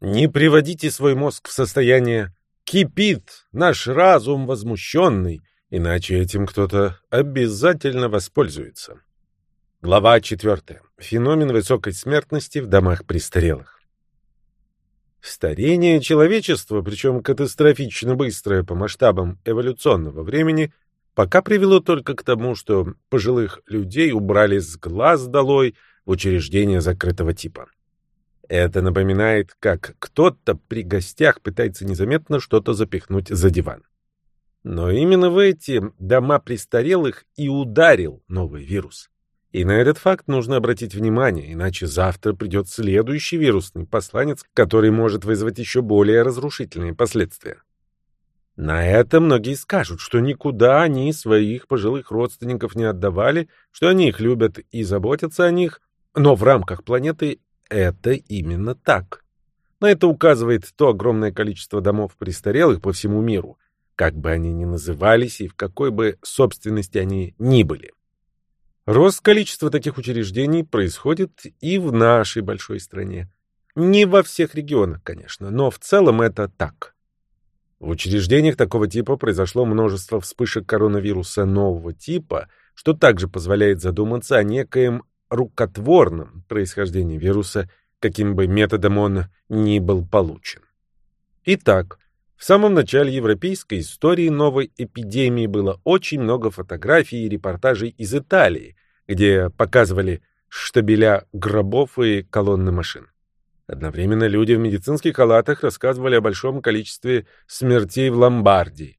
Не приводите свой мозг в состояние «кипит наш разум возмущенный», иначе этим кто-то обязательно воспользуется. Глава 4. Феномен высокой смертности в домах престарелых. Старение человечества, причем катастрофично быстрое по масштабам эволюционного времени, пока привело только к тому, что пожилых людей убрали с глаз долой в учреждения закрытого типа. Это напоминает, как кто-то при гостях пытается незаметно что-то запихнуть за диван. Но именно в эти дома престарелых и ударил новый вирус. И на этот факт нужно обратить внимание, иначе завтра придет следующий вирусный посланец, который может вызвать еще более разрушительные последствия. На это многие скажут, что никуда они своих пожилых родственников не отдавали, что они их любят и заботятся о них, но в рамках планеты это именно так. На это указывает то огромное количество домов престарелых по всему миру, как бы они ни назывались и в какой бы собственности они ни были. Рост количества таких учреждений происходит и в нашей большой стране. Не во всех регионах, конечно, но в целом это так. В учреждениях такого типа произошло множество вспышек коронавируса нового типа, что также позволяет задуматься о некоем рукотворном происхождении вируса, каким бы методом он ни был получен. Итак, в самом начале европейской истории новой эпидемии было очень много фотографий и репортажей из Италии, где показывали штабеля гробов и колонны машин. Одновременно люди в медицинских халатах рассказывали о большом количестве смертей в Ломбардии.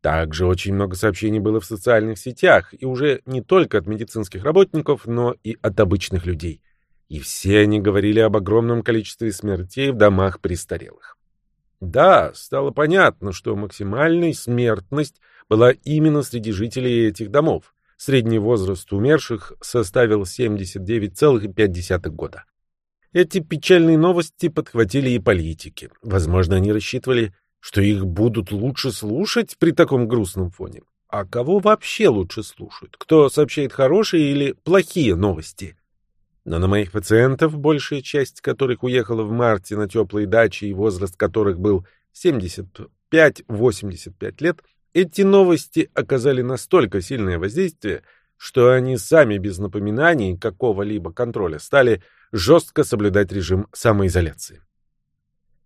Также очень много сообщений было в социальных сетях, и уже не только от медицинских работников, но и от обычных людей. И все они говорили об огромном количестве смертей в домах престарелых. Да, стало понятно, что максимальная смертность была именно среди жителей этих домов. Средний возраст умерших составил 79,5 года. Эти печальные новости подхватили и политики. Возможно, они рассчитывали, что их будут лучше слушать при таком грустном фоне. А кого вообще лучше слушают? Кто сообщает хорошие или плохие новости? Но на моих пациентов, большая часть которых уехала в марте на теплые дачи и возраст которых был 75-85 лет, эти новости оказали настолько сильное воздействие, что они сами без напоминаний какого-либо контроля стали жестко соблюдать режим самоизоляции.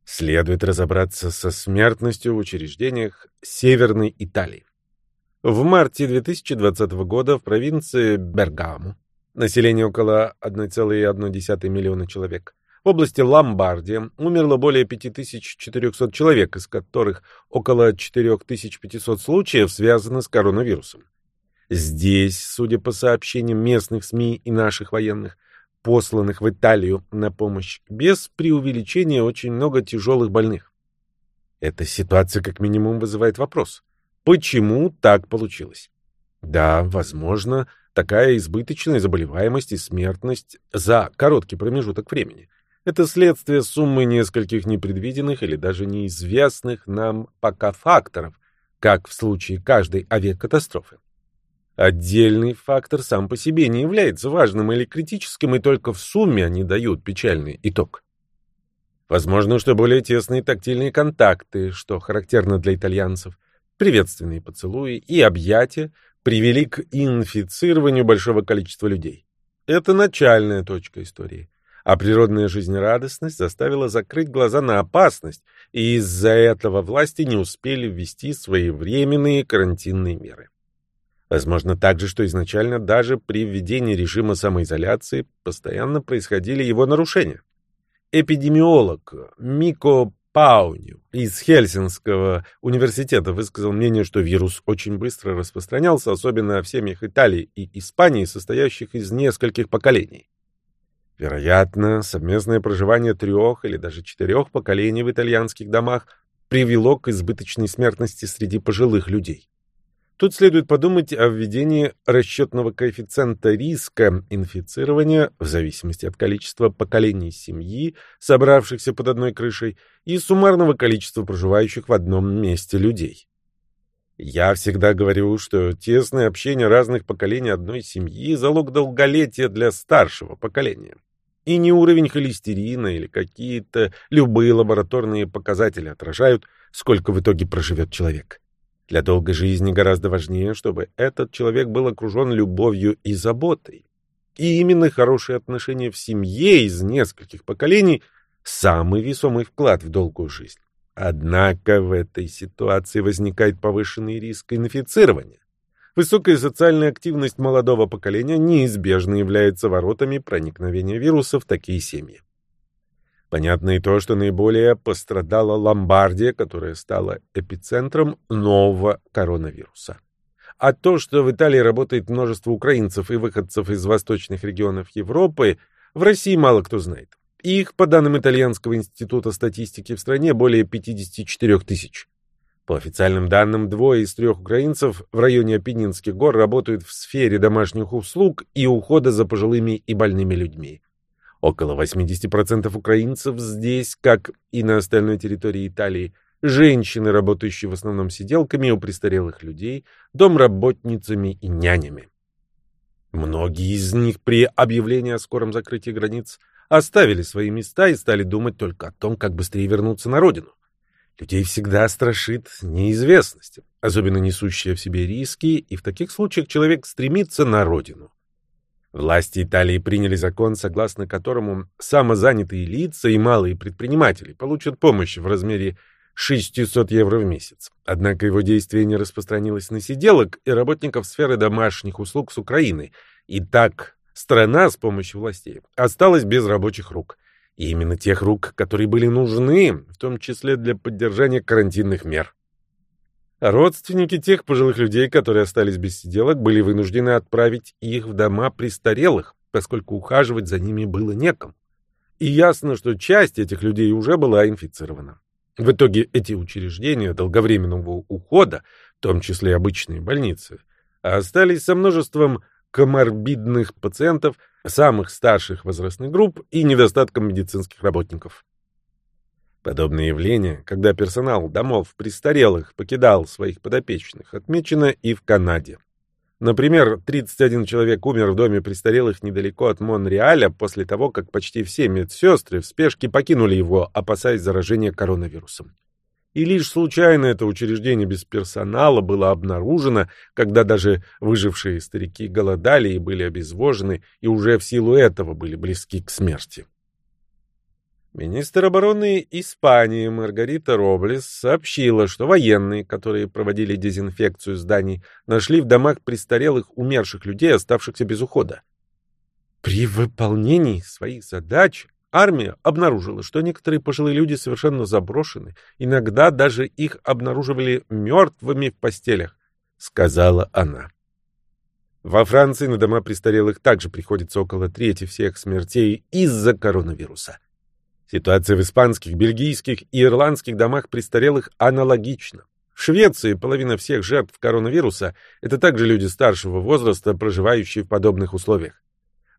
Следует разобраться со смертностью в учреждениях Северной Италии. В марте 2020 года в провинции Бергамо население около 1,1 миллиона человек. В области Ломбардия умерло более 5400 человек, из которых около 4500 случаев связаны с коронавирусом. Здесь, судя по сообщениям местных СМИ и наших военных, посланных в Италию на помощь, без преувеличения очень много тяжелых больных. Эта ситуация как минимум вызывает вопрос. Почему так получилось? Да, возможно, такая избыточная заболеваемость и смертность за короткий промежуток времени. Это следствие суммы нескольких непредвиденных или даже неизвестных нам пока факторов, как в случае каждой авиакатастрофы. Отдельный фактор сам по себе не является важным или критическим, и только в сумме они дают печальный итог. Возможно, что более тесные тактильные контакты, что характерно для итальянцев, приветственные поцелуи и объятия привели к инфицированию большого количества людей. Это начальная точка истории. А природная жизнерадостность заставила закрыть глаза на опасность, и из-за этого власти не успели ввести своевременные карантинные меры. Возможно также, что изначально даже при введении режима самоизоляции постоянно происходили его нарушения. Эпидемиолог Мико Пауню из Хельсинского университета высказал мнение, что вирус очень быстро распространялся, особенно в семьях Италии и Испании, состоящих из нескольких поколений. Вероятно, совместное проживание трех или даже четырех поколений в итальянских домах привело к избыточной смертности среди пожилых людей. Тут следует подумать о введении расчетного коэффициента риска инфицирования в зависимости от количества поколений семьи, собравшихся под одной крышей, и суммарного количества проживающих в одном месте людей. Я всегда говорю, что тесное общение разных поколений одной семьи – залог долголетия для старшего поколения. И не уровень холестерина или какие-то любые лабораторные показатели отражают, сколько в итоге проживет человек. Для долгой жизни гораздо важнее, чтобы этот человек был окружен любовью и заботой. И именно хорошие отношения в семье из нескольких поколений – самый весомый вклад в долгую жизнь. Однако в этой ситуации возникает повышенный риск инфицирования. Высокая социальная активность молодого поколения неизбежно является воротами проникновения вируса в такие семьи. Понятно и то, что наиболее пострадала Ломбардия, которая стала эпицентром нового коронавируса. А то, что в Италии работает множество украинцев и выходцев из восточных регионов Европы, в России мало кто знает. Их, по данным Итальянского института статистики, в стране более 54 тысяч. По официальным данным, двое из трех украинцев в районе Апеннинских гор работают в сфере домашних услуг и ухода за пожилыми и больными людьми. Около 80% украинцев здесь, как и на остальной территории Италии, женщины, работающие в основном сиделками у престарелых людей, домработницами и нянями. Многие из них при объявлении о скором закрытии границ оставили свои места и стали думать только о том, как быстрее вернуться на родину. Людей всегда страшит неизвестность, особенно несущая в себе риски, и в таких случаях человек стремится на родину. Власти Италии приняли закон, согласно которому самозанятые лица и малые предприниматели получат помощь в размере 600 евро в месяц. Однако его действие не распространилось на сиделок и работников сферы домашних услуг с Украины. И так страна с помощью властей осталась без рабочих рук. И именно тех рук, которые были нужны, в том числе для поддержания карантинных мер. Родственники тех пожилых людей, которые остались без сиделок, были вынуждены отправить их в дома престарелых, поскольку ухаживать за ними было некому. И ясно, что часть этих людей уже была инфицирована. В итоге эти учреждения долговременного ухода, в том числе обычные больницы, остались со множеством коморбидных пациентов – самых старших возрастных групп и недостатком медицинских работников. Подобное явление, когда персонал домов престарелых покидал своих подопечных, отмечено и в Канаде. Например, 31 человек умер в доме престарелых недалеко от Монреаля после того, как почти все медсестры в спешке покинули его, опасаясь заражения коронавирусом. И лишь случайно это учреждение без персонала было обнаружено, когда даже выжившие старики голодали и были обезвожены, и уже в силу этого были близки к смерти. Министр обороны Испании Маргарита Роблес сообщила, что военные, которые проводили дезинфекцию зданий, нашли в домах престарелых умерших людей, оставшихся без ухода. При выполнении своих задач Армия обнаружила, что некоторые пожилые люди совершенно заброшены, иногда даже их обнаруживали мертвыми в постелях, сказала она. Во Франции на дома престарелых также приходится около трети всех смертей из-за коронавируса. Ситуация в испанских, бельгийских и ирландских домах престарелых аналогична. В Швеции половина всех жертв коронавируса – это также люди старшего возраста, проживающие в подобных условиях.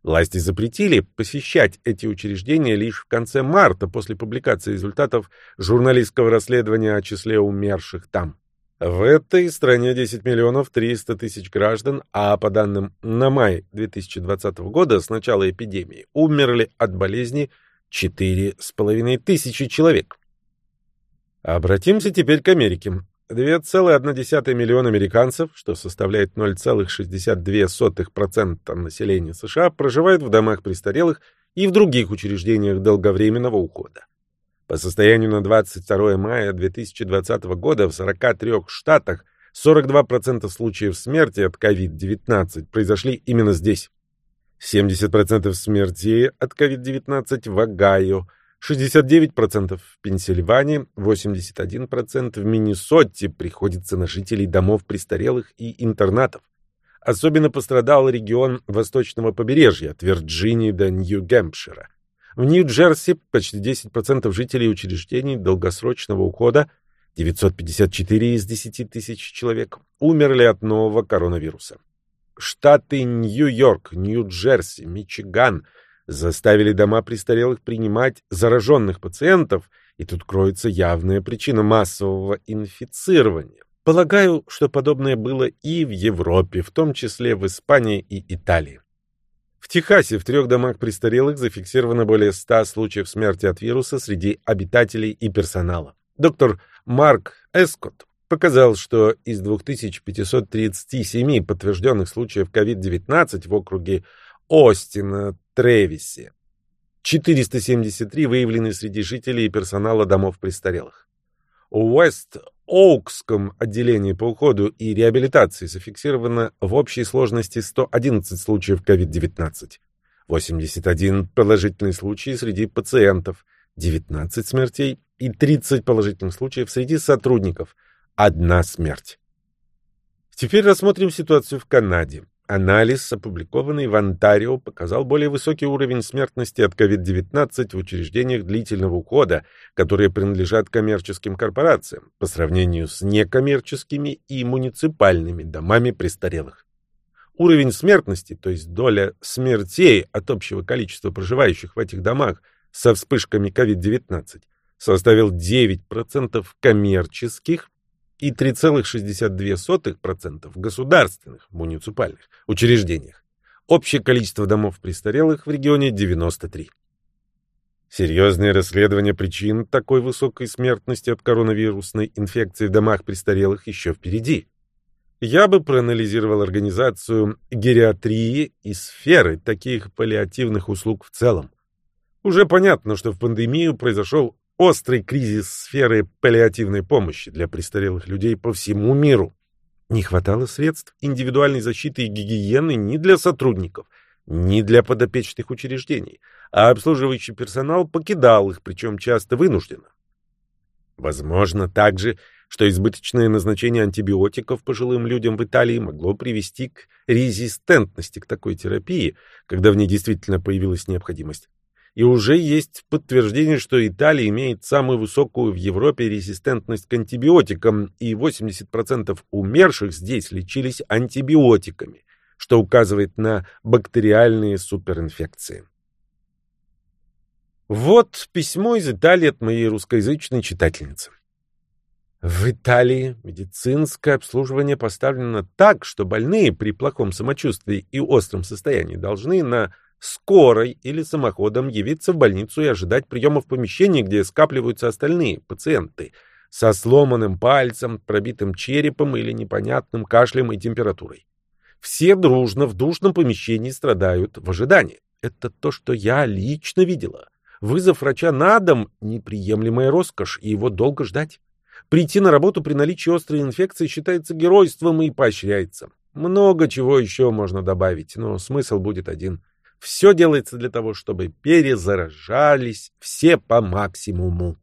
Власти запретили посещать эти учреждения лишь в конце марта после публикации результатов журналистского расследования о числе умерших там. В этой стране 10 миллионов 300 тысяч граждан, а по данным на май 2020 года с начала эпидемии умерли от болезни 4,5 тысячи человек. Обратимся теперь к Америке. 2,1 миллиона американцев, что составляет 0,62% населения США, проживают в домах престарелых и в других учреждениях долговременного ухода. По состоянию на 22 мая 2020 года в 43 штатах 42% случаев смерти от COVID-19 произошли именно здесь. 70% смертей от COVID-19 в Огайо – 69% в Пенсильвании, 81% в Миннесоте приходится на жителей домов престарелых и интернатов. Особенно пострадал регион восточного побережья, от Вирджинии до Нью-Гэмпшира. В Нью-Джерси почти 10% жителей учреждений долгосрочного ухода, 954 из 10 тысяч человек, умерли от нового коронавируса. Штаты Нью-Йорк, Нью-Джерси, Мичиган – заставили дома престарелых принимать зараженных пациентов, и тут кроется явная причина массового инфицирования. Полагаю, что подобное было и в Европе, в том числе в Испании и Италии. В Техасе в трех домах престарелых зафиксировано более 100 случаев смерти от вируса среди обитателей и персонала. Доктор Марк Эскотт показал, что из 2537 подтвержденных случаев COVID-19 в округе Остина, Тревисе, 473 выявлены среди жителей и персонала домов престарелых. У Уэст-Оукском отделении по уходу и реабилитации зафиксировано в общей сложности 111 случаев COVID-19, 81 положительный случай среди пациентов, 19 смертей и 30 положительных случаев среди сотрудников, одна смерть. Теперь рассмотрим ситуацию в Канаде. Анализ, опубликованный в Онтарио, показал более высокий уровень смертности от COVID-19 в учреждениях длительного ухода, которые принадлежат коммерческим корпорациям, по сравнению с некоммерческими и муниципальными домами престарелых. Уровень смертности, то есть доля смертей от общего количества проживающих в этих домах со вспышками COVID-19, составил 9% коммерческих и 3,62% в государственных, муниципальных учреждениях. Общее количество домов престарелых в регионе 93. Серьезное расследование причин такой высокой смертности от коронавирусной инфекции в домах престарелых еще впереди. Я бы проанализировал организацию гериатрии и сферы таких паллиативных услуг в целом. Уже понятно, что в пандемию произошел острый кризис сферы паллиативной помощи для престарелых людей по всему миру. Не хватало средств индивидуальной защиты и гигиены ни для сотрудников, ни для подопечных учреждений, а обслуживающий персонал покидал их, причем часто вынужденно. Возможно также, что избыточное назначение антибиотиков пожилым людям в Италии могло привести к резистентности к такой терапии, когда в ней действительно появилась необходимость и уже есть подтверждение, что Италия имеет самую высокую в Европе резистентность к антибиотикам, и 80% умерших здесь лечились антибиотиками, что указывает на бактериальные суперинфекции. Вот письмо из Италии от моей русскоязычной читательницы. В Италии медицинское обслуживание поставлено так, что больные при плохом самочувствии и остром состоянии должны на скорой или самоходом явиться в больницу и ожидать приема в помещении, где скапливаются остальные пациенты со сломанным пальцем, пробитым черепом или непонятным кашлем и температурой. Все дружно в душном помещении страдают в ожидании. Это то, что я лично видела. Вызов врача на дом — неприемлемая роскошь, и его долго ждать. Прийти на работу при наличии острой инфекции считается геройством и поощряется. Много чего еще можно добавить, но смысл будет один — все делается для того, чтобы перезаражались все по максимуму.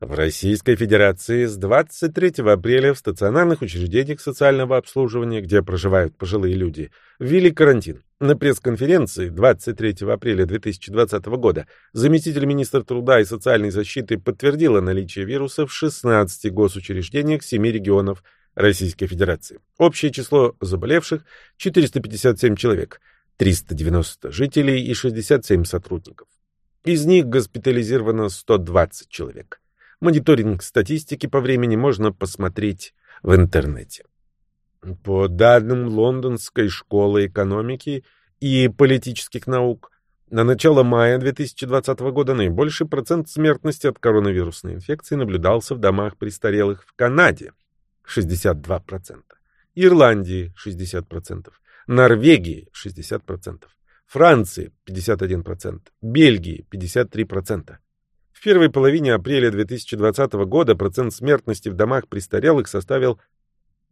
В Российской Федерации с 23 апреля в стационарных учреждениях социального обслуживания, где проживают пожилые люди, ввели карантин. На пресс-конференции 23 апреля 2020 года заместитель министра труда и социальной защиты подтвердила наличие вируса в 16 госучреждениях 7 регионов Российской Федерации. Общее число заболевших – 457 человек. 390 жителей и 67 сотрудников. Из них госпитализировано 120 человек. Мониторинг статистики по времени можно посмотреть в интернете. По данным Лондонской школы экономики и политических наук, на начало мая 2020 года наибольший процент смертности от коронавирусной инфекции наблюдался в домах престарелых в Канаде – 62%, Ирландии – 60%, Норвегии 60%, Франции 51%, Бельгии 53%. В первой половине апреля 2020 года процент смертности в домах престарелых составил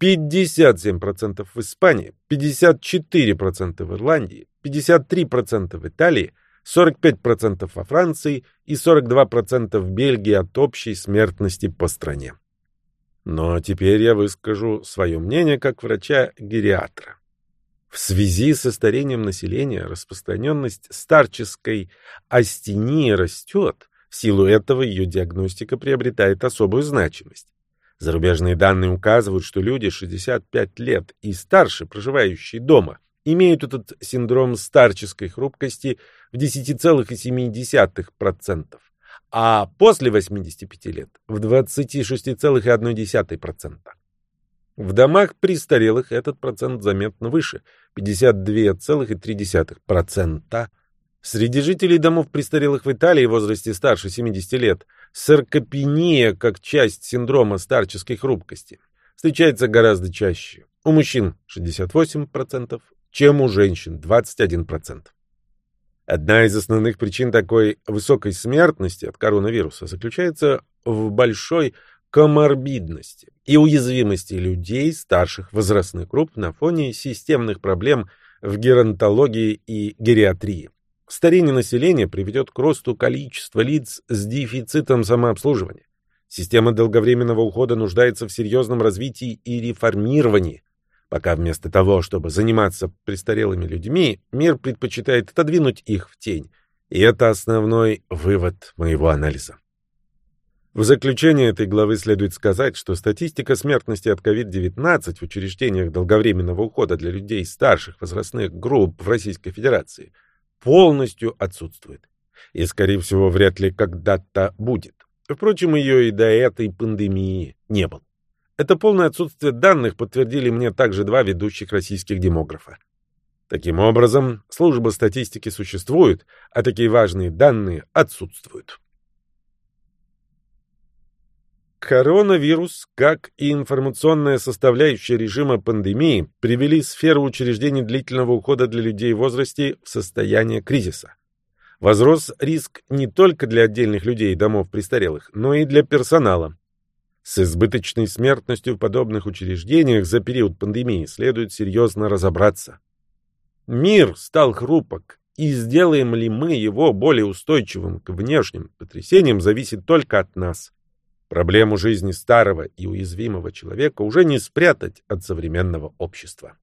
57% в Испании, 54% в Ирландии, 53% в Италии, 45% во Франции и 42% в Бельгии от общей смертности по стране. Но теперь я выскажу свое мнение как врача-гериатра. В связи со старением населения распространенность старческой астении растет, в силу этого ее диагностика приобретает особую значимость. Зарубежные данные указывают, что люди 65 лет и старше, проживающие дома, имеют этот синдром старческой хрупкости в 10,7%, а после 85 лет в 26,1%. В домах престарелых этот процент заметно выше – 52,3%. Среди жителей домов престарелых в Италии в возрасте старше 70 лет саркопения как часть синдрома старческой хрупкости встречается гораздо чаще. У мужчин 68%, чем у женщин 21%. Одна из основных причин такой высокой смертности от коронавируса заключается в большой коморбидности и уязвимости людей старших возрастных групп на фоне системных проблем в геронтологии и гериатрии. Старение населения приведет к росту количества лиц с дефицитом самообслуживания. Система долговременного ухода нуждается в серьезном развитии и реформировании, Пока вместо того, чтобы заниматься престарелыми людьми, мир предпочитает отодвинуть их в тень. И это основной вывод моего анализа. В заключение этой главы следует сказать, что статистика смертности от COVID-19 в учреждениях долговременного ухода для людей старших возрастных групп в Российской Федерации полностью отсутствует. И, скорее всего, вряд ли когда-то будет. Впрочем, ее и до этой пандемии не было. Это полное отсутствие данных подтвердили мне также два ведущих российских демографа. Таким образом, служба статистики существует, а такие важные данные отсутствуют. Коронавирус, как и информационная составляющая режима пандемии, привели сферу учреждений длительного ухода для людей в возрасте в состояние кризиса. Возрос риск не только для отдельных людей и домов престарелых, но и для персонала. С избыточной смертностью в подобных учреждениях за период пандемии следует серьезно разобраться. Мир стал хрупок, и сделаем ли мы его более устойчивым к внешним потрясениям, зависит только от нас. Проблему жизни старого и уязвимого человека уже не спрятать от современного общества.